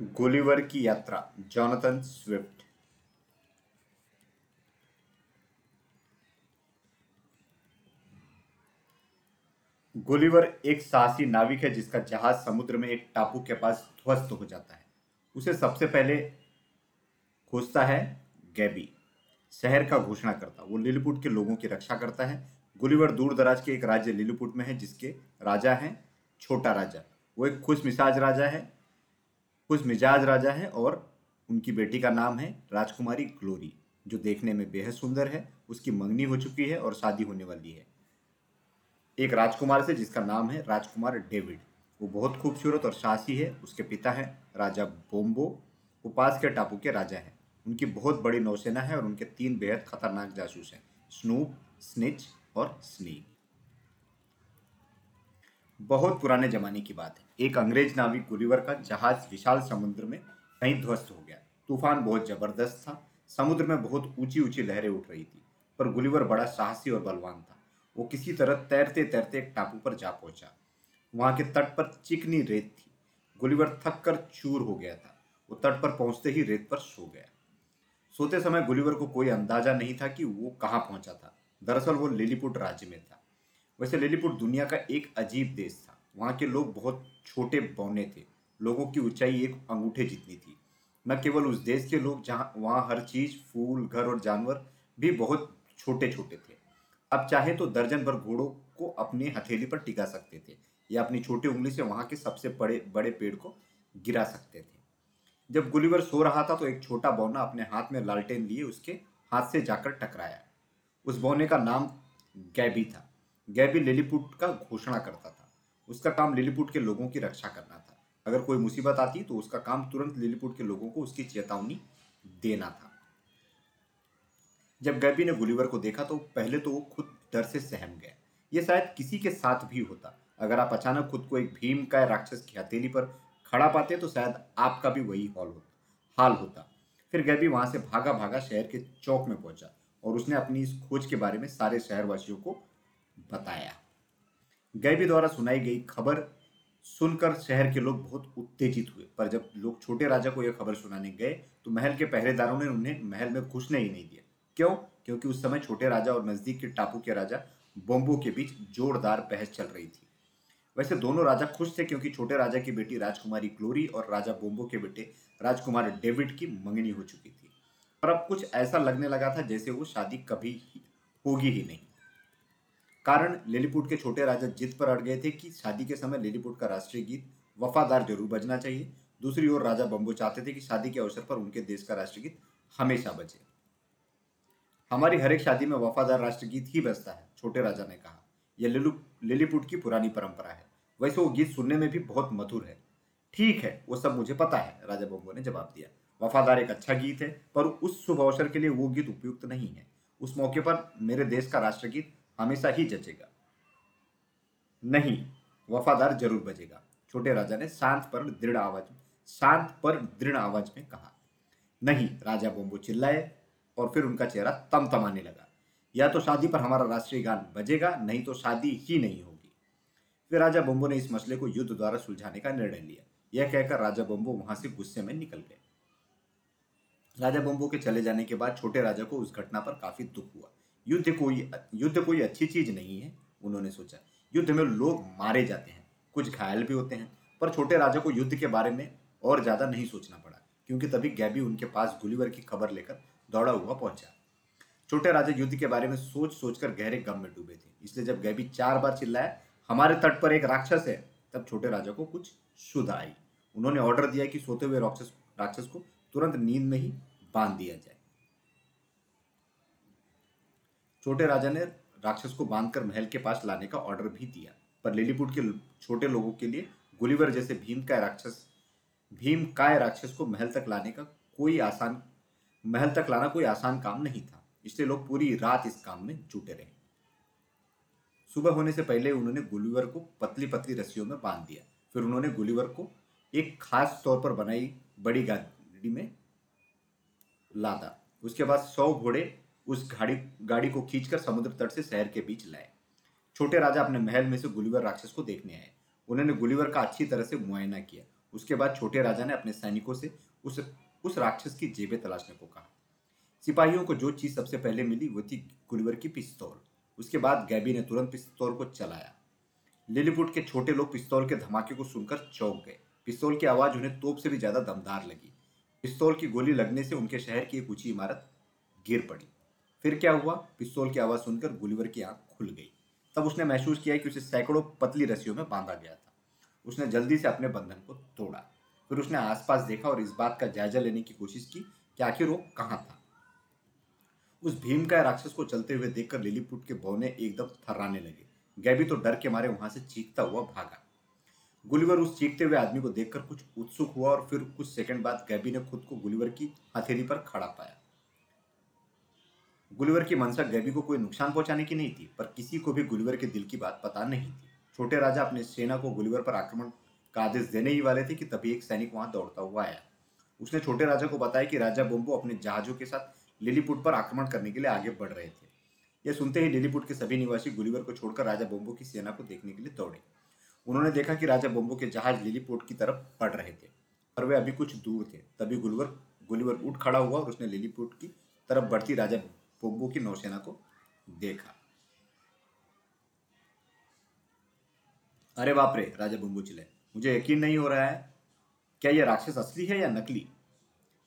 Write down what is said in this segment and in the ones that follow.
Gulliver की यात्रा Jonathan Swift Gulliver एक साहसी नाविक है जिसका जहाज़ समुद्र में एक टापू के पास ध्वस्त हो जाता है। उसे सबसे पहले खोजता है गैबी शहर का घोषणा करता वो लिलीपुट के लोगों की रक्षा करता है। गुलिवर दूर दराज के एक राज्य लिलीपुट में है जिसके राजा हैं, छोटा राजा। वो एक खुश मिजाज राजा है। खुश मिजाज राजा है और उनकी बेटी का नाम है राजकुमारी ग्लोरी, जो देखने में बेहद सुंदर है, उसकी मंगनी हो चुकी है और शादी होने वाली है। एक राजकुमार से जिसका नाम है राजकुमार डेविड। वो बहुत खूबसूरत और साहसी है, उसके पिता हैं राजा बोम्बो, वो पास के टापू के राजा हैं। उनकी बहुत बड़ी नौसेना है और उनके तीन बेहद खतरनाक जासूस हैं, स्नूप, स्निच और स्नीक। बहुत पुराने जमाने की बात है। एक अंग्रेज़ नाविक गुलिवर का जहाज़ विशाल समुद्र में कहीं ध्वस्त हो गया। तूफ़ान बहुत ज़बरदस्त था। समुद्र में बहुत ऊँची ऊँची लहरें उठ रही थी, पर गुलिवर बड़ा साहसी और बलवान था। वो किसी तरह तैरते तैरते एक टापू पर जा पहुँचा। वहाँ के तट पर चिकनी रेत थी। गुलिवर थक कर चूर हो गया था। वो तट पर पहुँचते ही रेत पर सो गया। सोते समय गुलिवर को कोई अंदाज़ा नहीं था कि वो कहाँ पहुँचा था। दरअसल वो लिलीपुट राज्य में था। वैसे लिलीपुट दुनिया का एक अजीब देश था। वहाँ के लोग बहुत छोटे बौने थे। लोगों की ऊंचाई एक अंगूठे जितनी थी। न केवल उस देश के लोग, जहाँ, वहाँ हर चीज़, फूल, घर और जानवर भी बहुत छोटे छोटे थे। अब चाहे तो दर्जन भर घोड़ों को अपनी हथेली पर टिका सकते थे या अपनी छोटी उंगली से वहाँ के सबसे बड़े बड़े पेड़ को गिरा सकते थे। जब गुलिवर सो रहा था तो एक छोटा बौना अपने हाथ में लालटेन लिए उसके हाथ से जाकर टकराया। उस बौने का नाम गैबी था। गैबी लिलीपुट का घोषणा करता था। उसका काम लिलीपुट के लोगों की रक्षा करना था। अगर कोई मुसीबत आती तो उसका काम तुरंत लिलीपुट के लोगों को उसकी चेतावनी देना था। जब गैबी ने गुलिवर को देखा तो पहले तो वो खुद डर से सहम गया। ये शायद किसी के साथ भी होता। अगर आप अचानक खुद को एक भीम का राक्षस की हथेली पर खड़ा पाते तो शायद आपका भी वही हॉल होता, हाल होता। फिर गैबी वहाँ से भागा भागा शहर के चौक में पहुँचा और उसने अपनी इस खोज के बारे में सारे शहरवासियों को बताया। गैबी द्वारा सुनाई गई खबर सुनकर शहर के लोग बहुत उत्तेजित हुए, पर जब लोग छोटे राजा को यह खबर सुनाने गए तो महल के पहरेदारों ने उन्हें महल में घुसने ही नहीं दिया। क्यों? क्योंकि उस समय छोटे राजा और नज़दीक के टापू के राजा बोम्बो के बीच जोरदार बहस चल रही थी। वैसे दोनों राजा खुश थे क्योंकि छोटे राजा की बेटी राजकुमारी ग्लोरी और राजा बोम्बो के बेटे राजकुमार डेविड की मंगनी हो चुकी थी। पर अब कुछ ऐसा लगने लगा था जैसे वो शादी कभी होगी ही नहीं। कारण लिलीपुट के छोटे राजा जिद पर अड़ गए थे कि शादी के समय लिलीपुट का राष्ट्रीय गीत वफादार ज़रूर बजना चाहिए। दूसरी ओर राजा बम्बो चाहते थे कि शादी के अवसर पर उनके देश का राष्ट्रीय गीत हमेशा बचे हमारी हर एक शादी में वफादार राष्ट्रगीत ही बजता है, छोटे राजा ने कहा। यह लिलीपुट की पुरानी परंपरा है। वैसे वो गीत सुनने में भी बहुत मधुर है। ठीक है, वो सब मुझे पता है, राजा बम्बू ने जवाब दिया। वफादार एक अच्छा गीत है, पर उस शुभ अवसर के लिए वो गीत उपयुक्त नहीं है। उस मौके पर मेरे देश का राष्ट्रगीत हमेशा ही जचेगा। नहीं, वफादार ज़रूर बजेगा छोटे राजा ने शांत पर दृढ़ आवाज़, शांत पर दृढ़ आवाज़ में कहा, नहीं, राजा बोम्बो चिल्लाए और फिर उनका चेहरा तमतमाने लगा। या तो शादी पर हमारा राष्ट्रीय गान बजेगा, नहीं तो शादी ही नहीं होगी। फिर राजा बोम्बो ने इस मसले को युद्ध द्वारा सुलझाने का निर्णय लिया। यह कहकर राजा बोम्बो वहाँ से गुस्से में निकल गए। राजा बोम्बो के चले जाने के बाद छोटे राजा को उस घटना पर काफ़ी दुख हुआ। युद्ध कोई युद्ध कोई अच्छी चीज़ नहीं है, उन्होंने सोचा। युद्ध में लोग मारे जाते हैं, कुछ घायल भी होते हैं, पर छोटे राजा को युद्ध के बारे में और ज़्यादा नहीं सोचना पड़ा, क्योंकि तभी गैबी उनके पास गुलिवर की खबर लेकर दौड़ा हुआ पहुँचा। छोटे राजा युद्ध के बारे में सोच सोचकर गहरे गम में डूबे थे, इसलिए जब गैबी चार बार चिल्लाया, हमारे तट पर एक राक्षस है, तब छोटे राजा को कुछ शुद्ध आई। उन्होंने ऑर्डर दिया कि सोते हुए राक्षस राक्षस को तुरंत नींद में ही बाँध दिया जाए। छोटे राजा ने राक्षस को बांधकर महल के पास लाने का ऑर्डर भी दिया। पर लिलीपुट के छोटे लोगों के लिए गुलिवर जैसे भीम का राक्षस, भीम काय राक्षस को महल तक लाने का कोई आसान, महल तक लाना कोई आसान काम नहीं था। इसलिए लोग पूरी रात इस काम में जुटे रहे। सुबह होने से पहले उन्होंने गुलिवर को पतली पतली रस्सियों में बाँध दिया। फिर उन्होंने गुलिवर को एक खास तौर पर बनाई बड़ी गाड़ी में लादा। उसके बाद सौ घोड़े उस गाड़ी गाड़ी को खींचकर समुद्र तट से शहर के बीच लाए। छोटे राजा अपने महल में से गुलीवर राक्षस को देखने आए। उन्होंने गुलीवर का अच्छी तरह से मुआयना किया। उसके बाद छोटे राजा ने अपने सैनिकों से उस उस राक्षस की जेबें तलाशने को कहा। सिपाहियों को जो चीज़ सबसे पहले मिली, वो थी गुलीवर की पिस्तौल। उसके बाद गैबी ने तुरंत पिस्तौल को चलाया। लिलीपुट के छोटे लोग पिस्तौल के धमाके को सुनकर चौंक गए। पिस्तौल की आवाज़ उन्हें तोप से भी ज़्यादा दमदार लगी। पिस्तौल की गोली लगने से उनके शहर की एक ऊँची इमारत गिर पड़ी। फिर क्या हुआ? पिस्तौल की आवाज़ सुनकर गुलिवर की आँख खुल गई। तब उसने महसूस किया कि उसे सैकड़ों पतली रस्सियों में बांधा गया था। उसने जल्दी से अपने बंधन को तोड़ा। फिर उसने आसपास देखा और इस बात का जायजा लेने की कोशिश की कि आखिर वो कहाँ था। उस भीम का राक्षस को चलते हुए देखकर लिलीपुट के बौने एकदम थर्राने लगे। गैबी तो डर के मारे वहाँ से चीखता हुआ भागा। गुलिवर उस चीखते हुए आदमी को देखकर कुछ उत्सुक हुआ और फिर कुछ सेकंड बाद गैबी ने खुद को गुलिवर की हथेली पर खड़ा पाया। गुलिवर की मंशा गैबी को कोई नुकसान पहुँचाने की नहीं थी, पर किसी को भी गुलिवर के दिल की बात पता नहीं थी। छोटे राजा अपने सेना को गुलिवर पर आक्रमण का आदेश देने ही वाले थे कि तभी एक सैनिक वहाँ दौड़ता हुआ आया। उसने छोटे राजा को बताया कि राजा बोम्बो अपने जहाजों के साथ लिलीपुट पर आक्रमण करने के लिए आगे बढ़ रहे थे। यह सुनते ही लिलीपुट के सभी निवासी गुलिवर को छोड़कर राजा बोम्बो की सेना को देखने के लिए दौड़े। उन्होंने देखा कि राजा बोम्बो के जहाज़ लिलीपुट की तरफ़ बढ़ रहे थे, पर वे अभी कुछ दूर थे। तभी गुलिवर गुलिवर उठ खड़ा हुआ और उसने लिलीपुट की तरफ़ बढ़ती राजा बोम्बो की नौसेना को देखा। अरे बाप रे, राजा बुम्बू चिले मुझे यकीन नहीं हो रहा है, क्या यह राक्षस असली है या नकली?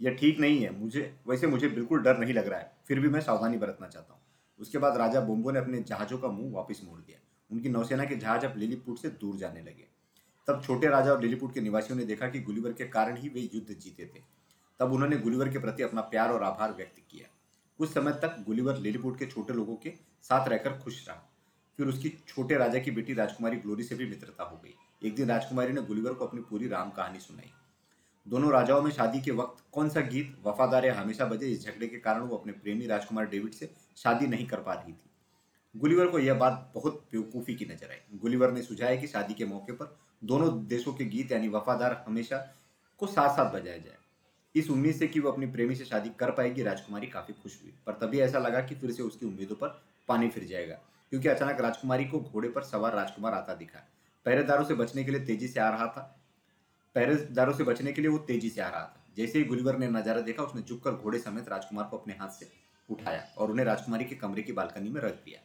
यह ठीक नहीं है, मुझे, वैसे मुझे बिल्कुल डर नहीं लग रहा है, फिर भी मैं सावधानी बरतना चाहता हूँ। उसके बाद राजा बोम्बो ने अपने जहाजों का मुँह वापस मोड़ दिया। उनकी नौसेना के जहाज़ अब लिलीपुट से दूर जाने लगे। तब छोटे राजा और लिलीपुट के निवासियों ने देखा कि गुलिवर के कारण ही वे युद्ध जीते थे। तब उन्होंने गुलिवर के प्रति अपना प्यार और आभार व्यक्त किया। कुछ समय तक गुलिवर लिलीपुट के छोटे लोगों के साथ रहकर खुश रहा। फिर उसकी छोटे राजा की बेटी राजकुमारी ग्लोरी से भी मित्रता हो गई। एक दिन राजकुमारी ने गुलिवर को अपनी पूरी राम कहानी सुनाई। दोनों राजाओं में शादी के वक्त कौन सा गीत वफादार या हमेशा बजे इस झगड़े के कारण वो अपने प्रेमी राजकुमार डेविड से शादी नहीं कर पा रही थी। गुलिवर को यह बात बहुत बेवकूफ़ी की नज़र आई। गुलिवर ने सुझाया कि शादी के मौके पर दोनों देशों के गीत यानी वफादार हमेशा को साथ साथ बजाया जाए। इस उम्मीद से कि वो अपनी प्रेमी से शादी कर पाएगी, राजकुमारी काफ़ी खुश हुई। पर तभी ऐसा लगा कि फिर से उसकी उम्मीदों पर पानी फिर जाएगा, क्योंकि अचानक राजकुमारी को घोड़े पर सवार राजकुमार आता दिखा। पहरेदारों से बचने के लिए तेज़ी से आ रहा था। पहरेदारों से बचने के लिए वो तेज़ी से आ रहा था। जैसे ही गुलिवर ने नज़ारा देखा, उसने झुककर घोड़े समेत राजकुमार को अपने हाथ से उठाया और उन्हें राजकुमारी के कमरे की बालकनी में रख दिया।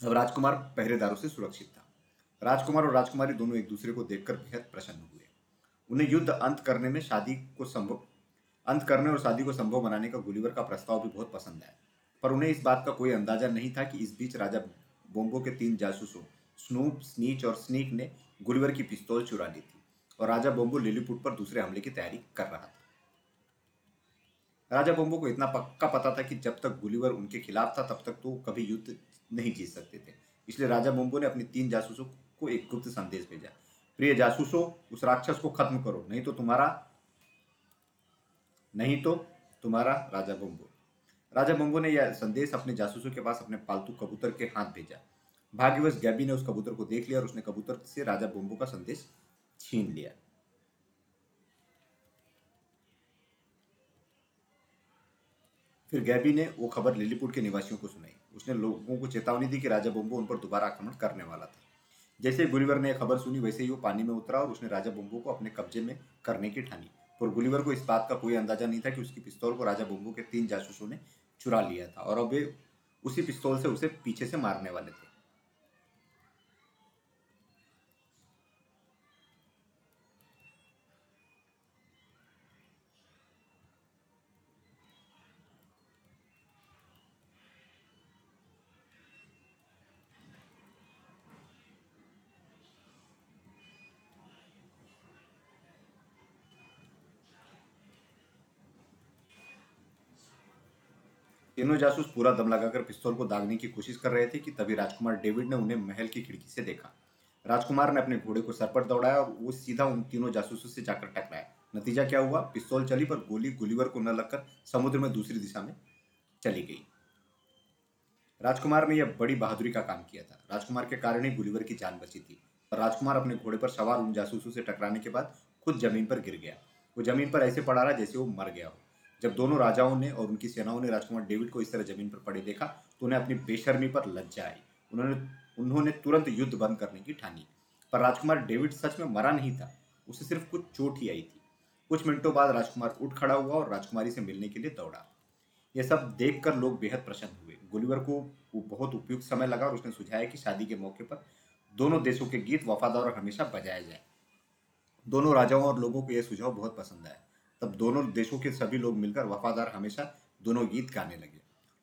अब राजकुमार पहरेदारों से सुरक्षित था। राजकुमार और राजकुमारी दोनों एक दूसरे को देखकर बेहद प्रसन्न हुए। उन्हें युद्ध अंत करने में शादी को संभव, अंत करने और शादी को संभव बनाने का गुलिवर का प्रस्ताव भी बहुत पसंद आया पर उन्हें इस बात का कोई अंदाज़ा नहीं था कि इस बीच राजा बोम्बो के तीन जासूसों, स्नूप, स्नीच और स्नीक ने गुलिवर की पिस्तौल चुरा ली थी और राजा बोम्बो लिलीपुट पर दूसरे हमले की तैयारी कर रहा था। राजा बोम्बो को इतना पक्का पता था कि जब तक गुलिवर उनके खिलाफ था, तब तक तो कभी युद्ध नहीं जीत सकते थे। इसलिए राजा बोम्बो ने अपनी तीन जासूसों को एक गुप्त संदेश भेजा। प्रिय जासूसो, उस राक्षस को खत्म करो। नहीं तो तुम्हारा नहीं तो तुम्हारा राजा बम्बो राजा बम्बो ने यह संदेश अपने जासूसों के पास अपने पालतू कबूतर के हाथ भेजा। भाग्यवश गैबी ने उस कबूतर को देख लिया और उसने कबूतर से राजा बम्बो का संदेश छीन लिया। फिर गैबी ने वो खबर लिलीपुट के निवासियों को सुनाई। उसने लोगों को चेतावनी दी कि राजा बम्बो उन पर दोबारा आक्रमण करने वाला था। जैसे गुलिवर ने खबर सुनी, वैसे ही वो पानी में उतरा और उसने राजा बुम्बू को अपने कब्जे में करने की ठानी। पर गुलिवर को इस बात का कोई अंदाज़ा नहीं था कि उसकी पिस्तौल को राजा बुम्बू के तीन जासूसों ने चुरा लिया था और अब वे उसी पिस्तौल से उसे पीछे से मारने वाले थे। तीनों जासूस पूरा दम लगाकर पिस्तौल को दागने की कोशिश कर रहे थे कि तभी राजकुमार डेविड ने उन्हें महल की खिड़की से देखा। राजकुमार ने अपने घोड़े को सर पर दौड़ाया और वो सीधा उन तीनों जासूसों से जाकर टकराया। नतीजा क्या हुआ? पिस्तौल चली, पर गोली गुलिवर को न लगकर समुद्र में दूसरी दिशा में चली गई। राजकुमार ने यह बड़ी बहादुरी का काम किया था। राजकुमार के कारण ही गुलिवर की जान बची थी। और राजकुमार अपने घोड़े पर सवार उन जासूसों से टकराने के बाद खुद ज़मीन पर गिर गया। वो ज़मीन पर ऐसे पड़ा रहा जैसे वो मर गया हो। जब दोनों राजाओं ने और उनकी सेनाओं ने राजकुमार डेविड को इस तरह ज़मीन पर पड़े देखा तो उन्हें अपनी बेशर्मी पर लज्जा आई। उन्होंने उन्होंने तुरंत युद्ध बंद करने की ठानी। पर राजकुमार डेविड सच में मरा नहीं था, उसे सिर्फ़ कुछ चोट ही आई थी। कुछ मिनटों बाद राजकुमार उठ खड़ा हुआ और राजकुमारी से मिलने के लिए दौड़ा। यह सब देखकर लोग बेहद प्रसन्न हुए। गुलिवर को बहुत उपयुक्त समय लगा और उसने सुझाया कि शादी के मौके पर दोनों देशों के गीत, वफादार और हमेशा बजाए जाए। दोनों राजाओं और लोगों को यह सुझाव बहुत पसंद आया। तब दोनों देशों के सभी लोग मिलकर वफादार हमेशा दोनों गीत गाने लगे।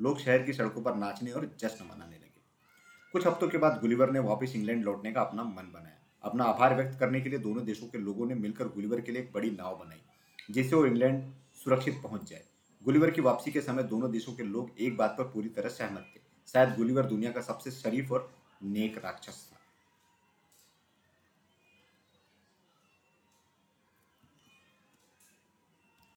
लोग शहर की सड़कों पर नाचने और जश्न मनाने लगे। कुछ हफ्तों के बाद गुलिवर ने वापस इंग्लैंड लौटने का अपना मन बनाया। अपना आभार व्यक्त करने के लिए दोनों देशों के लोगों ने मिलकर गुलिवर के लिए एक बड़ी नाव बनाई, जिससे वो इंग्लैंड सुरक्षित पहुँच जाए। गुलिवर की वापसी के समय दोनों देशों के लोग एक बात पर पूरी तरह सहमत थे। शायद गुलिवर दुनिया का सबसे शरीफ और नेक राक्षस था।